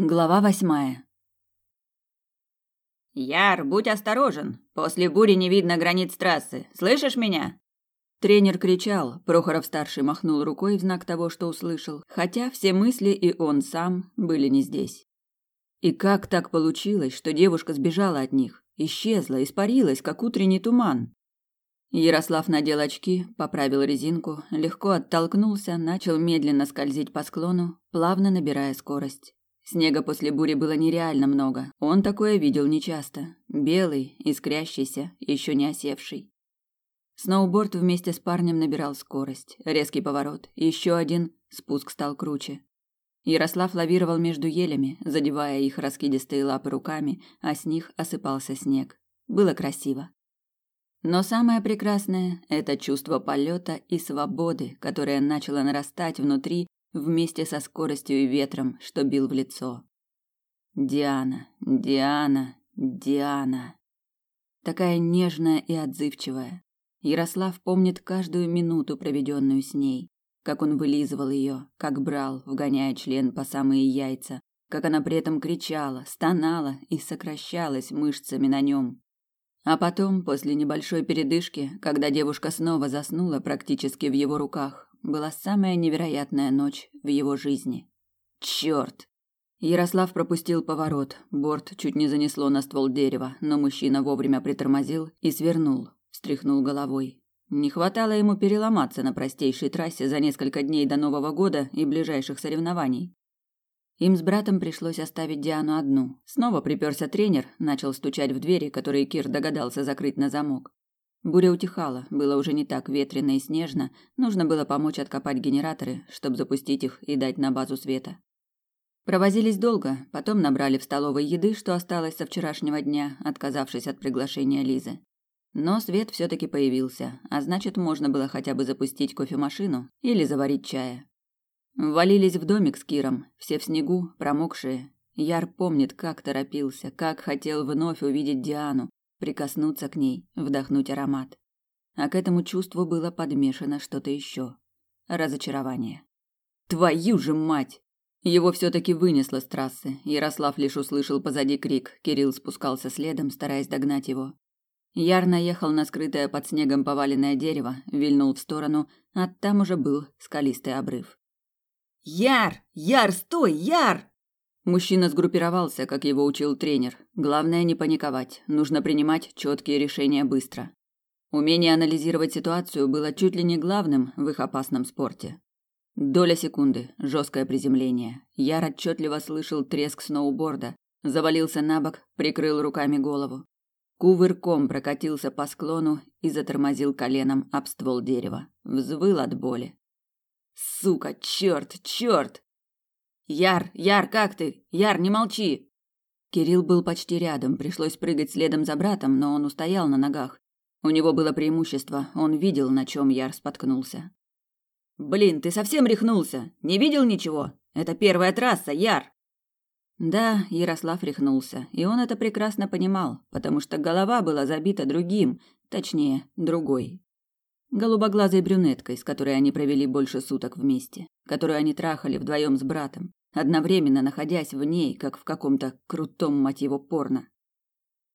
Глава восьмая. Яр, будь осторожен. После бури не видно границ трассы. Слышишь меня? Тренер кричал, Прохоров-старший махнул рукой в знак того, что услышал, хотя все мысли и он сам были не здесь. И как так получилось, что девушка сбежала от них, исчезла, испарилась, как утренний туман? Ярослав надел очки, поправил резинку, легко оттолкнулся, начал медленно скользить по склону, плавно набирая скорость. Снега после бури было нереально много. Он такое видел нечасто. Белый, искрящийся, еще не осевший. Сноуборд вместе с парнем набирал скорость. Резкий поворот. Еще один. Спуск стал круче. Ярослав лавировал между елями, задевая их раскидистые лапы руками, а с них осыпался снег. Было красиво. Но самое прекрасное – это чувство полета и свободы, которое начало нарастать внутри вместе со скоростью и ветром, что бил в лицо. Диана, Диана, Диана. Такая нежная и отзывчивая. Ярослав помнит каждую минуту, проведенную с ней, как он вылизывал ее, как брал, вгоняя член по самые яйца, как она при этом кричала, стонала и сокращалась мышцами на нем. А потом, после небольшой передышки, когда девушка снова заснула практически в его руках, была самая невероятная ночь в его жизни. Черт! Ярослав пропустил поворот. Борт чуть не занесло на ствол дерева, но мужчина вовремя притормозил и свернул, встряхнул головой. Не хватало ему переломаться на простейшей трассе за несколько дней до Нового года и ближайших соревнований. Им с братом пришлось оставить Диану одну. Снова приперся тренер, начал стучать в двери, которые Кир догадался закрыть на замок. Буря утихала, было уже не так ветрено и снежно, нужно было помочь откопать генераторы, чтобы запустить их и дать на базу света. Провозились долго, потом набрали в столовой еды, что осталось со вчерашнего дня, отказавшись от приглашения Лизы. Но свет все таки появился, а значит, можно было хотя бы запустить кофемашину или заварить чая. Валились в домик с Киром, все в снегу, промокшие. Яр помнит, как торопился, как хотел вновь увидеть Диану, прикоснуться к ней, вдохнуть аромат. А к этому чувству было подмешано что-то еще. Разочарование. Твою же мать! Его все-таки вынесло с трассы. Ярослав лишь услышал позади крик. Кирилл спускался следом, стараясь догнать его. Яр наехал на скрытое под снегом поваленное дерево, вильнул в сторону, а там уже был скалистый обрыв. «Яр! Яр, стой! Яр!» Мужчина сгруппировался, как его учил тренер. Главное не паниковать, нужно принимать четкие решения быстро. Умение анализировать ситуацию было чуть ли не главным в их опасном спорте. Доля секунды, жесткое приземление. Я отчетливо слышал треск сноуборда, завалился на бок, прикрыл руками голову. Кувырком прокатился по склону и затормозил коленом об ствол дерева. Взвыл от боли. Сука, черт, черт! Яр, Яр, как ты? Яр, не молчи. Кирилл был почти рядом, пришлось прыгать следом за братом, но он устоял на ногах. У него было преимущество, он видел, на чем Яр споткнулся. Блин, ты совсем рехнулся? Не видел ничего? Это первая трасса, Яр. Да, Ярослав рехнулся, и он это прекрасно понимал, потому что голова была забита другим, точнее, другой. Голубоглазой брюнеткой, с которой они провели больше суток вместе, которую они трахали вдвоем с братом, одновременно находясь в ней, как в каком-то крутом, мать его, порно.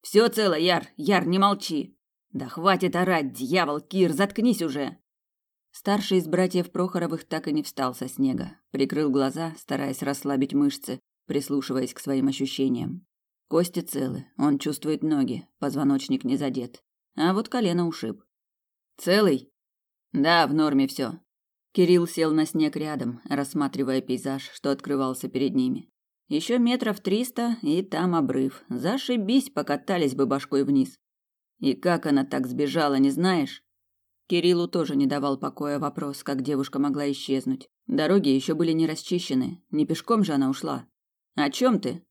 «Все цело, Яр! Яр, не молчи!» «Да хватит орать, дьявол, Кир, заткнись уже!» Старший из братьев Прохоровых так и не встал со снега, прикрыл глаза, стараясь расслабить мышцы, прислушиваясь к своим ощущениям. Кости целы, он чувствует ноги, позвоночник не задет, а вот колено ушиб. «Целый?» «Да, в норме все. Кирилл сел на снег рядом, рассматривая пейзаж, что открывался перед ними. Еще метров триста, и там обрыв. Зашибись, покатались бы башкой вниз. И как она так сбежала, не знаешь? Кириллу тоже не давал покоя вопрос, как девушка могла исчезнуть. Дороги еще были не расчищены, не пешком же она ушла. О чем ты?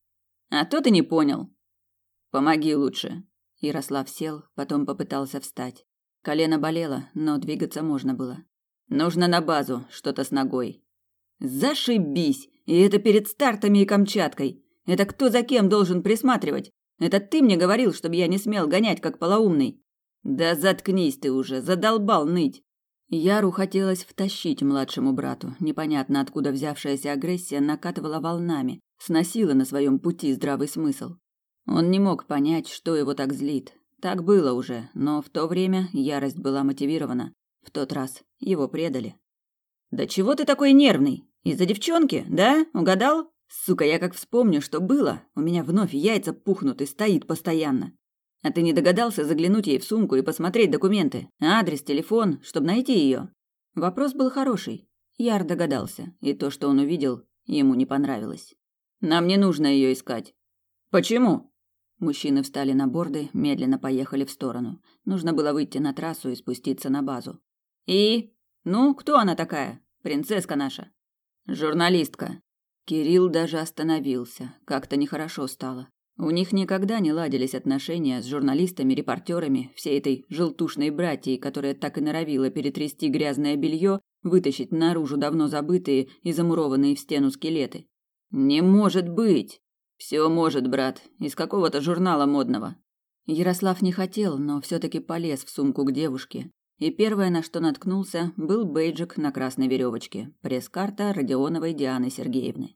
А то ты не понял. Помоги лучше. Ярослав сел, потом попытался встать. Колено болело, но двигаться можно было. Нужно на базу, что-то с ногой. Зашибись! И это перед стартами и Камчаткой. Это кто за кем должен присматривать? Это ты мне говорил, чтобы я не смел гонять, как полоумный. Да заткнись ты уже, задолбал ныть. Яру хотелось втащить младшему брату. Непонятно откуда взявшаяся агрессия накатывала волнами, сносила на своем пути здравый смысл. Он не мог понять, что его так злит. Так было уже, но в то время ярость была мотивирована. В тот раз его предали. «Да чего ты такой нервный? Из-за девчонки, да? Угадал? Сука, я как вспомню, что было, у меня вновь яйца пухнут и стоит постоянно. А ты не догадался заглянуть ей в сумку и посмотреть документы? Адрес, телефон, чтобы найти ее?» Вопрос был хороший. Яр догадался, и то, что он увидел, ему не понравилось. «Нам не нужно ее искать». «Почему?» Мужчины встали на борды, медленно поехали в сторону. Нужно было выйти на трассу и спуститься на базу. «И? Ну, кто она такая? Принцесска наша?» «Журналистка». Кирилл даже остановился. Как-то нехорошо стало. У них никогда не ладились отношения с журналистами, репортерами, всей этой желтушной братьей, которая так и норовила перетрясти грязное белье, вытащить наружу давно забытые и замурованные в стену скелеты. «Не может быть!» Все может, брат, из какого-то журнала модного. Ярослав не хотел, но все таки полез в сумку к девушке. И первое, на что наткнулся, был бейджик на красной веревочке, пресс-карта Родионовой Дианы Сергеевны.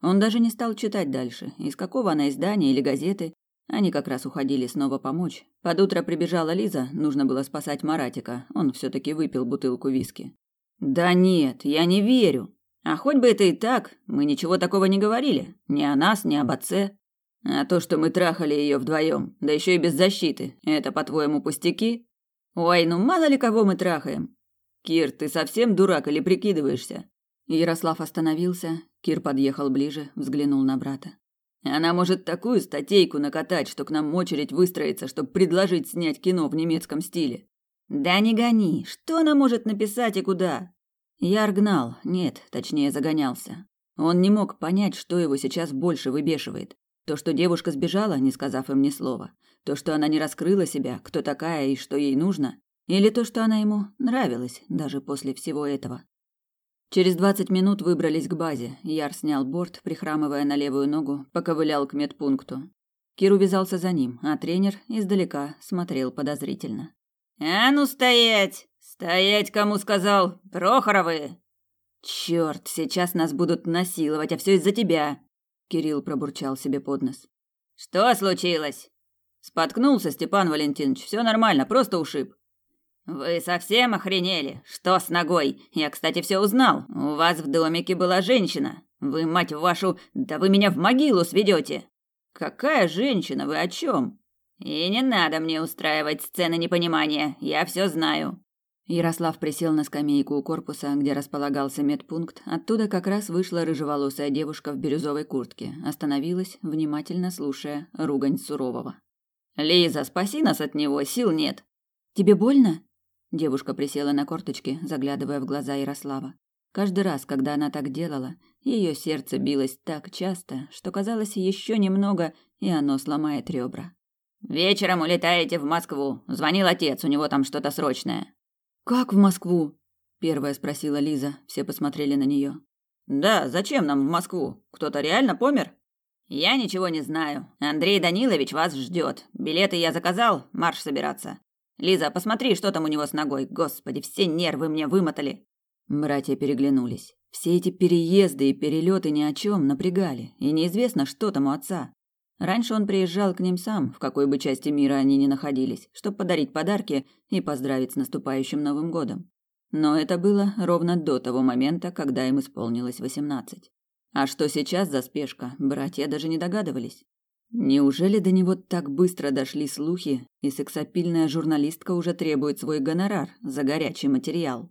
Он даже не стал читать дальше, из какого она издания или газеты. Они как раз уходили снова помочь. Под утро прибежала Лиза, нужно было спасать Маратика. Он все таки выпил бутылку виски. Да нет, я не верю. А хоть бы это и так, мы ничего такого не говорили. Ни о нас, ни об отце. А то, что мы трахали ее вдвоем, да еще и без защиты, это, по-твоему, пустяки? Ой, ну мало ли кого мы трахаем. Кир, ты совсем дурак или прикидываешься? Ярослав остановился, Кир подъехал ближе, взглянул на брата. Она может такую статейку накатать, что к нам очередь выстроится, чтобы предложить снять кино в немецком стиле. Да не гони, что она может написать и куда? Яр гнал, нет, точнее загонялся. Он не мог понять, что его сейчас больше выбешивает. То, что девушка сбежала, не сказав им ни слова. То, что она не раскрыла себя, кто такая и что ей нужно. Или то, что она ему нравилась, даже после всего этого. Через двадцать минут выбрались к базе. Яр снял борт, прихрамывая на левую ногу, поковылял к медпункту. Кир увязался за ним, а тренер издалека смотрел подозрительно. «А ну стоять!» «Стоять, кому сказал! Прохоровы!» «Черт, сейчас нас будут насиловать, а все из-за тебя!» Кирилл пробурчал себе под нос. «Что случилось?» Споткнулся Степан Валентинович. Все нормально, просто ушиб. «Вы совсем охренели? Что с ногой? Я, кстати, все узнал. У вас в домике была женщина. Вы, мать вашу, да вы меня в могилу сведете!» «Какая женщина? Вы о чем?» «И не надо мне устраивать сцены непонимания. Я все знаю. Ярослав присел на скамейку у корпуса, где располагался медпункт. Оттуда как раз вышла рыжеволосая девушка в бирюзовой куртке, остановилась, внимательно слушая ругань сурового. «Лиза, спаси нас от него, сил нет!» «Тебе больно?» Девушка присела на корточки, заглядывая в глаза Ярослава. Каждый раз, когда она так делала, ее сердце билось так часто, что казалось еще немного, и оно сломает ребра. «Вечером улетаете в Москву. Звонил отец, у него там что-то срочное». Как в Москву? первая спросила Лиза. Все посмотрели на нее. Да, зачем нам в Москву? Кто-то реально помер? Я ничего не знаю. Андрей Данилович вас ждет. Билеты я заказал, марш собираться. Лиза, посмотри, что там у него с ногой. Господи, все нервы мне вымотали. Братья переглянулись. Все эти переезды и перелеты ни о чем напрягали, и неизвестно, что там у отца. Раньше он приезжал к ним сам, в какой бы части мира они ни находились, чтобы подарить подарки и поздравить с наступающим Новым годом. Но это было ровно до того момента, когда им исполнилось восемнадцать. А что сейчас за спешка, братья даже не догадывались. Неужели до него так быстро дошли слухи, и сексапильная журналистка уже требует свой гонорар за горячий материал?